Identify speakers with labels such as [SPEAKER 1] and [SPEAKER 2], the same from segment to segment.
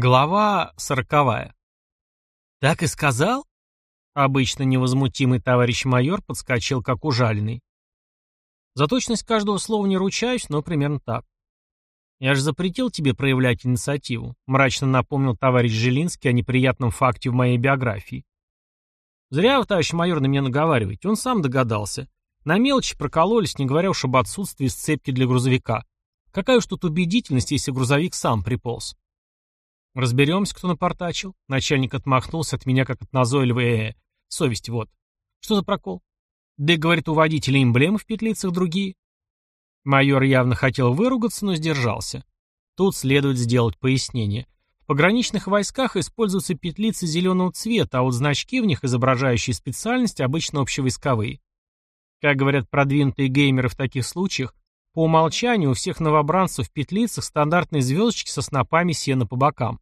[SPEAKER 1] Глава сороковая. «Так и сказал?» Обычно невозмутимый товарищ майор подскочил как ужаленный. За точность каждого слова не ручаюсь, но примерно так. «Я же запретил тебе проявлять инициативу», мрачно напомнил товарищ Жилинский о неприятном факте в моей биографии. «Зря вы, товарищ майор, на меня наговариваете. Он сам догадался. На мелочи прокололись, не говоря уж об отсутствии сцепки для грузовика. Какая уж тут убедительность, если грузовик сам приполз?» Разберемся, кто напортачил. Начальник отмахнулся от меня, как от назойливой э, -э. совесть вот. Что за прокол? Да, говорит, у водителя эмблемы в петлицах другие. Майор явно хотел выругаться, но сдержался. Тут следует сделать пояснение. В пограничных войсках используются петлицы зеленого цвета, а вот значки в них, изображающие специальность, обычно общевойсковые. Как говорят продвинутые геймеры в таких случаях, по умолчанию у всех новобранцев в петлицах стандартные звездочки со снопами сена по бокам.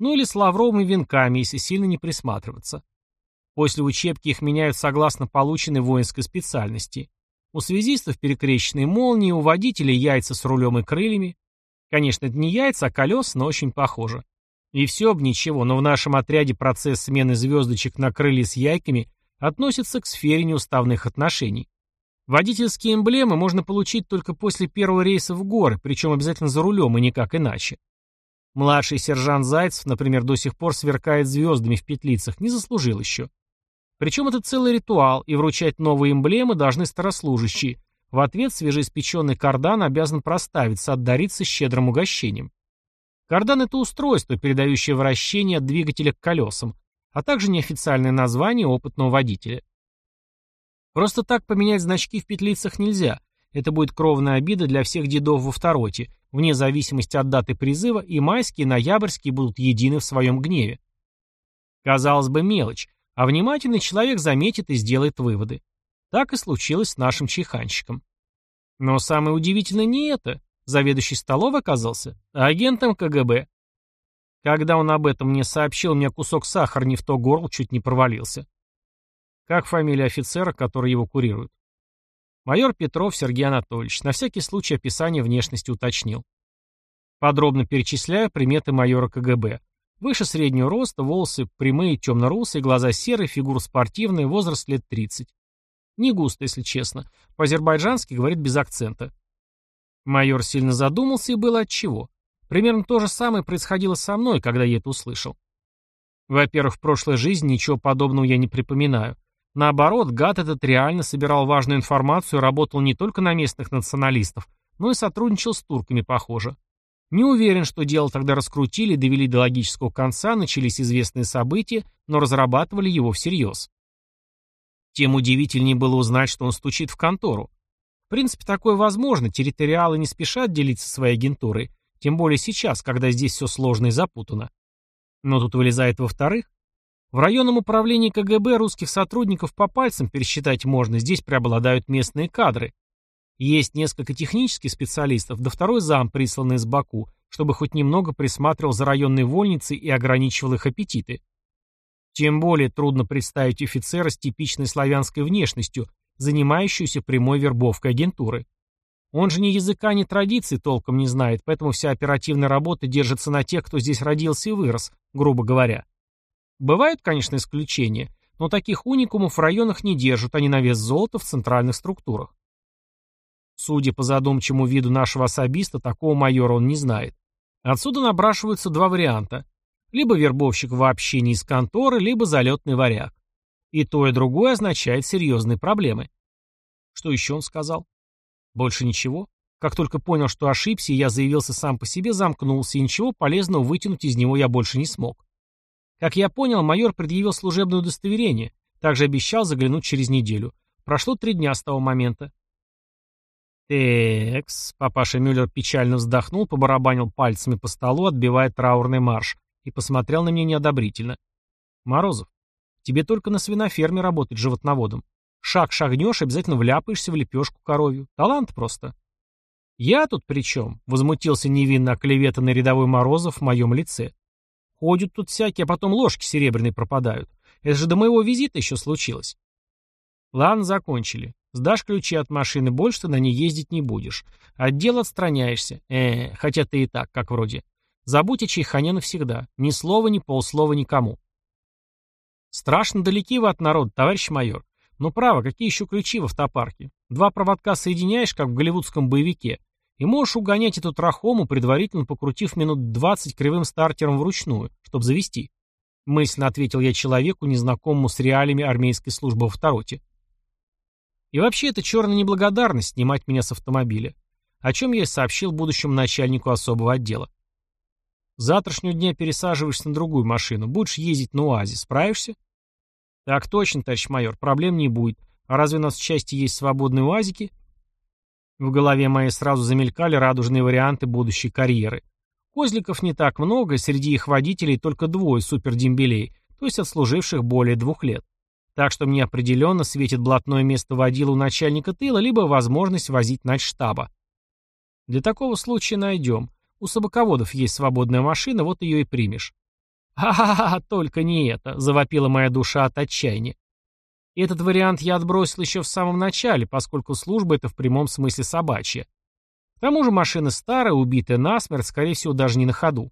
[SPEAKER 1] Ну или с лавровыми венками, если сильно не присматриваться. После учебки их меняют согласно полученной воинской специальности. У связистов перекрещенные молнии, у водителей яйца с рулем и крыльями. Конечно, это не яйца, а колеса, но очень похоже. И все бы ничего, но в нашем отряде процесс смены звездочек на крылья с яйками относится к сфере неуставных отношений. Водительские эмблемы можно получить только после первого рейса в горы, причем обязательно за рулем и никак иначе. Младший сержант Зайцев, например, до сих пор сверкает звездами в петлицах, не заслужил еще. Причем это целый ритуал, и вручать новые эмблемы должны старослужащие. В ответ свежеиспеченный кардан обязан проставиться, отдариться щедрым угощением. Кардан – это устройство, передающее вращение от двигателя к колесам, а также неофициальное название опытного водителя. Просто так поменять значки в петлицах нельзя. Это будет кровная обида для всех дедов во второте, вне зависимости от даты призыва, и майские, и ноябрьские будут едины в своем гневе. Казалось бы, мелочь, а внимательный человек заметит и сделает выводы. Так и случилось с нашим чайханщиком. Но самое удивительное не это. Заведующий столовой оказался, агентом КГБ. Когда он об этом мне сообщил, у меня кусок сахара не в то горло чуть не провалился. Как фамилия офицера, который его курирует? Майор Петров Сергей Анатольевич на всякий случай описание внешности уточнил. Подробно перечисляю приметы майора КГБ. Выше среднего роста, волосы прямые, темно-русые, глаза серые, фигура спортивная, возраст лет 30. Не густо, если честно. По-азербайджански говорит без акцента. Майор сильно задумался и было отчего. Примерно то же самое происходило со мной, когда я это услышал. Во-первых, в прошлой жизни ничего подобного я не припоминаю. Наоборот, гад этот реально собирал важную информацию и работал не только на местных националистов, но и сотрудничал с турками, похоже. Не уверен, что дело тогда раскрутили, довели до логического конца, начались известные события, но разрабатывали его всерьез. Тем удивительнее было узнать, что он стучит в контору. В принципе, такое возможно, территориалы не спешат делиться своей агентурой, тем более сейчас, когда здесь все сложно и запутано. Но тут вылезает во-вторых, в районном управлении КГБ русских сотрудников по пальцам пересчитать можно, здесь преобладают местные кадры. Есть несколько технических специалистов, да второй зам, присланный из Баку, чтобы хоть немного присматривал за районной вольницей и ограничивал их аппетиты. Тем более трудно представить офицера с типичной славянской внешностью, занимающуюся прямой вербовкой агентуры. Он же ни языка, ни традиций толком не знает, поэтому вся оперативная работа держится на тех, кто здесь родился и вырос, грубо говоря. Бывают, конечно, исключения, но таких уникумов в районах не держат, они на вес золота в центральных структурах. Судя по задумчивому виду нашего особиста, такого майора он не знает. Отсюда напрашиваются два варианта. Либо вербовщик вообще не из конторы, либо залетный варяг. И то, и другое означает серьезные проблемы. Что еще он сказал? Больше ничего. Как только понял, что ошибся, я заявился сам по себе, замкнулся, и ничего полезного вытянуть из него я больше не смог. Как я понял, майор предъявил служебное удостоверение, также обещал заглянуть через неделю. Прошло три дня с того момента. «Текс», — папаша Мюллер печально вздохнул, побарабанил пальцами по столу, отбивая траурный марш, и посмотрел на меня неодобрительно. «Морозов, тебе только на свиноферме работать животноводом. Шаг шагнешь, обязательно вляпаешься в лепешку коровью. Талант просто». «Я тут при чем?» — возмутился невинно оклеветанный рядовой Морозов в моем лице. Ходят тут всякие, а потом ложки серебряные пропадают. Это же до моего визита еще случилось. Ладно, закончили. Сдашь ключи от машины, больше ты на ней ездить не будешь. От дел отстраняешься. Э, хотя ты и так, как вроде. Забудь о чайхане навсегда. Ни слова, ни полслова никому. Страшно далеки вы от народа, товарищ майор. Но право, какие еще ключи в автопарке? Два проводка соединяешь, как в голливудском боевике, и можешь угонять эту трахому, предварительно покрутив минут 20 кривым стартером вручную, чтобы завести. Мысленно ответил я человеку, незнакомому с реалиями армейской службы в Тароте. И вообще это черная неблагодарность снимать меня с автомобиля, о чем я и сообщил будущему начальнику особого отдела. С завтрашнего дня пересаживаешься на другую машину, будешь ездить на УАЗе, справишься? Так точно, товарищ майор, проблем не будет. А разве у нас в части есть свободные УАЗики? В голове моей сразу замелькали радужные варианты будущей карьеры. Козликов не так много, среди их водителей только двое супердембелей, то есть отслуживших более двух лет. Так что мне определенно светит блатное место водила у начальника тыла, либо возможность возить штаба. Для такого случая найдем. У собаководов есть свободная машина, вот ее и примешь. «Ха-ха-ха, только не это!» — завопила моя душа от отчаяния. Этот вариант я отбросил еще в самом начале, поскольку служба это в прямом смысле собачья. К тому же машина старая, убитая насмерть, скорее всего, даже не на ходу.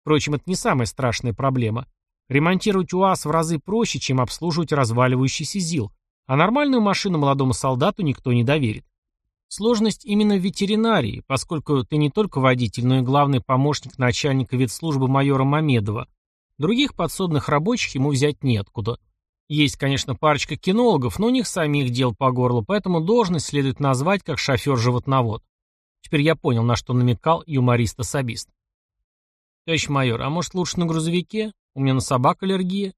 [SPEAKER 1] Впрочем, это не самая страшная проблема. Ремонтировать УАЗ в разы проще, чем обслуживать разваливающийся ЗИЛ, а нормальную машину молодому солдату никто не доверит. Сложность именно в ветеринарии, поскольку ты не только водитель, но и главный помощник начальника ветслужбы майора Мамедова. Других подсобных рабочих ему взять неоткуда. Есть, конечно, парочка кинологов, но у них самих дел по горло, поэтому должность следует назвать как шофер-животновод. Теперь я понял, на что намекал юморист-особист. Товарищ майор, а может лучше на грузовике? У меня на собак аллергия.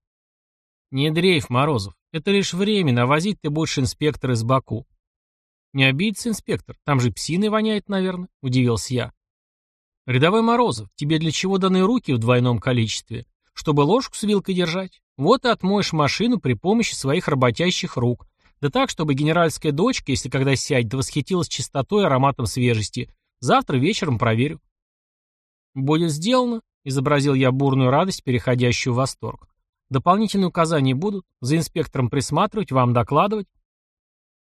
[SPEAKER 1] Не дрейф, Морозов. Это лишь временно, а возить ты будешь инспектор из Баку. Не обидится инспектор, там же псиной воняет, наверное, удивился я. Рядовой Морозов, тебе для чего даны руки в двойном количестве? Чтобы ложку с вилкой держать? Вот и отмоешь машину при помощи своих работящих рук. Да так, чтобы генеральская дочка, если когда сядет, восхитилась чистотой и ароматом свежести. Завтра вечером проверю. Будет сделано, изобразил я бурную радость, переходящую в восторг. Дополнительные указания будут? За инспектором присматривать, вам докладывать?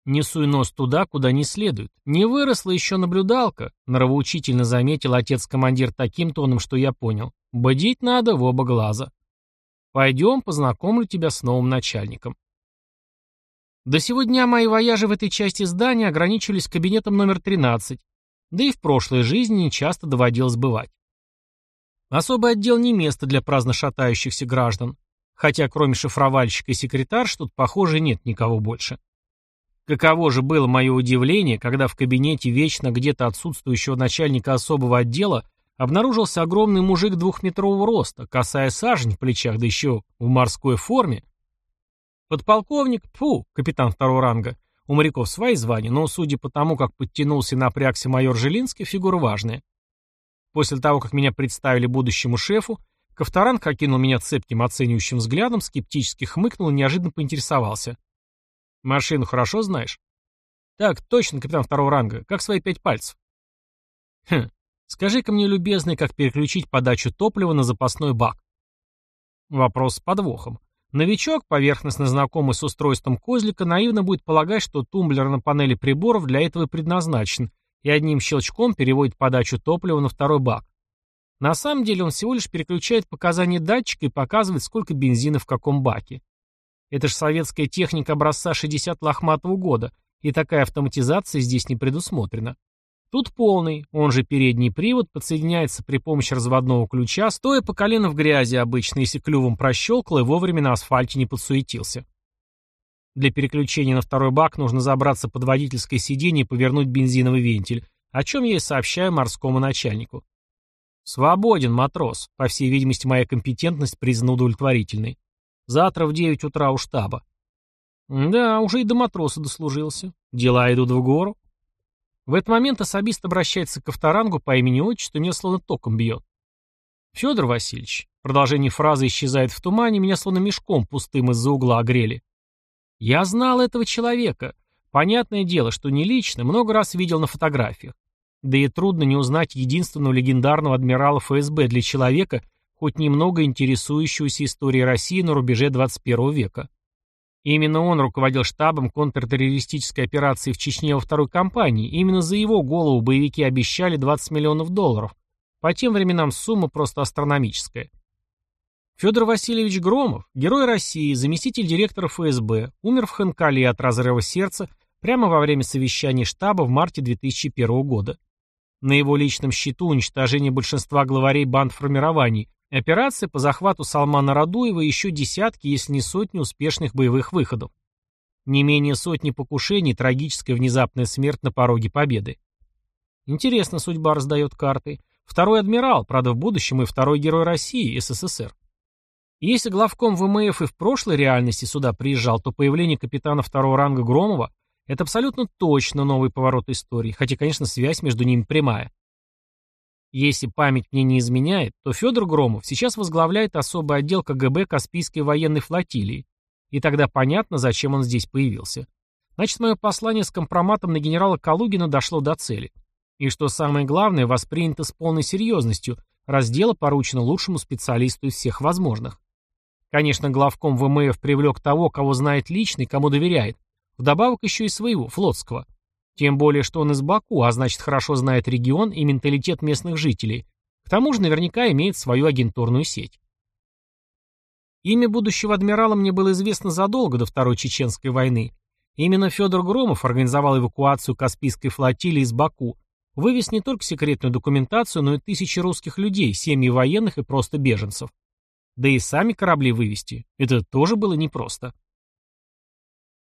[SPEAKER 1] Не суй нос туда, куда не следует. Не выросла еще наблюдалка, нравоучительно заметил отец-командир таким тоном, что я понял. Бодить надо в оба глаза. Пойдем, познакомлю тебя с новым начальником. До сего дня мои вояжи в этой части здания ограничивались кабинетом номер 13, да и в прошлой жизни не часто доводилось бывать. Особый отдел не место для праздно шатающихся граждан, хотя кроме шифровальщика и секретарш тут, похоже, нет никого больше. Каково же было мое удивление, когда в кабинете вечно где-то отсутствующего начальника особого отдела обнаружился огромный мужик двухметрового роста, касая сажень в плечах, да еще в морской форме. Подполковник, фу, капитан второго ранга, у моряков свои звания, но, судя по тому, как подтянулся и напрягся майор Жилинский, фигура важная. После того, как меня представили будущему шефу, Ковторанг окинул меня цепким оценивающим взглядом, скептически хмыкнул и неожиданно поинтересовался. Машину хорошо знаешь? Так, точно, капитан второго ранга. Как свои пять пальцев. Хм. Скажи-ка мне, любезный, как переключить подачу топлива на запасной бак? Вопрос с подвохом. Новичок, поверхностно знакомый с устройством козлика, наивно будет полагать, что тумблер на панели приборов для этого предназначен, и одним щелчком переводит подачу топлива на второй бак. На самом деле он всего лишь переключает показания датчика и показывает, сколько бензина в каком баке. Это же советская техника образца 60 лохматого года, и такая автоматизация здесь не предусмотрена. Тут полный, он же передний привод, подсоединяется при помощи разводного ключа, стоя по колено в грязи обычно, если клювом прощелкал и вовремя на асфальте не подсуетился. Для переключения на второй бак нужно забраться под водительское сиденье и повернуть бензиновый вентиль, о чем я и сообщаю морскому начальнику. «Свободен, матрос», по всей видимости, моя компетентность признана удовлетворительной. Завтра в девять утра у штаба. Да, уже и до матроса дослужился. Дела идут в гору. В этот момент особист обращается к авторангу по имени-отчеству, и меня словно током бьет. Федор Васильевич. Продолжение фразы исчезает в тумане, меня словно мешком пустым из-за угла огрели. Я знал этого человека. Понятное дело, что не лично, много раз видел на фотографиях. Да и трудно не узнать единственного легендарного адмирала ФСБ для человека, хоть немного интересующегося историей России на рубеже 21 века. Именно он руководил штабом контртеррористической операции в Чечне во второй кампании, именно за его голову боевики обещали 20 миллионов долларов, По тем временам сумма просто астрономическая. Федор Васильевич Громов, герой России, заместитель директора ФСБ, умер в Ханкале от разрыва сердца прямо во время совещания штаба в марте 2001 года. На его личном счету уничтожение большинства главарей бандформирований, операция по захвату Салмана Радуева и еще десятки, если не сотни успешных боевых выходов. Не менее сотни покушений, трагическая внезапная смерть на пороге победы. Интересно судьба раздает карты. Второй адмирал, правда в будущем и второй герой России, СССР. Если главком ВМФ и в прошлой реальности сюда приезжал, то появление капитана второго ранга Громова – это абсолютно точно новый поворот истории, хотя, конечно, связь между ними прямая. Если память мне не изменяет, то Федор Громов сейчас возглавляет особый отдел КГБ Каспийской военной флотилии, и тогда понятно, зачем он здесь появился. Значит, мое послание с компроматом на генерала Калугина дошло до цели. И что самое главное, воспринято с полной серьезностью, раз дело поручено лучшему специалисту из всех возможных. Конечно, главком ВМФ привлек того, кого знает лично и кому доверяет. Вдобавок еще и своего, флотского. Тем более, что он из Баку, а значит хорошо знает регион и менталитет местных жителей. К тому же наверняка имеет свою агентурную сеть. Имя будущего адмирала мне было известно задолго до Второй Чеченской войны. Именно Федор Громов организовал эвакуацию Каспийской флотилии из Баку, вывез не только секретную документацию, но и тысячи русских людей, семьи военных и просто беженцев. Да и сами корабли вывести. Это тоже было непросто.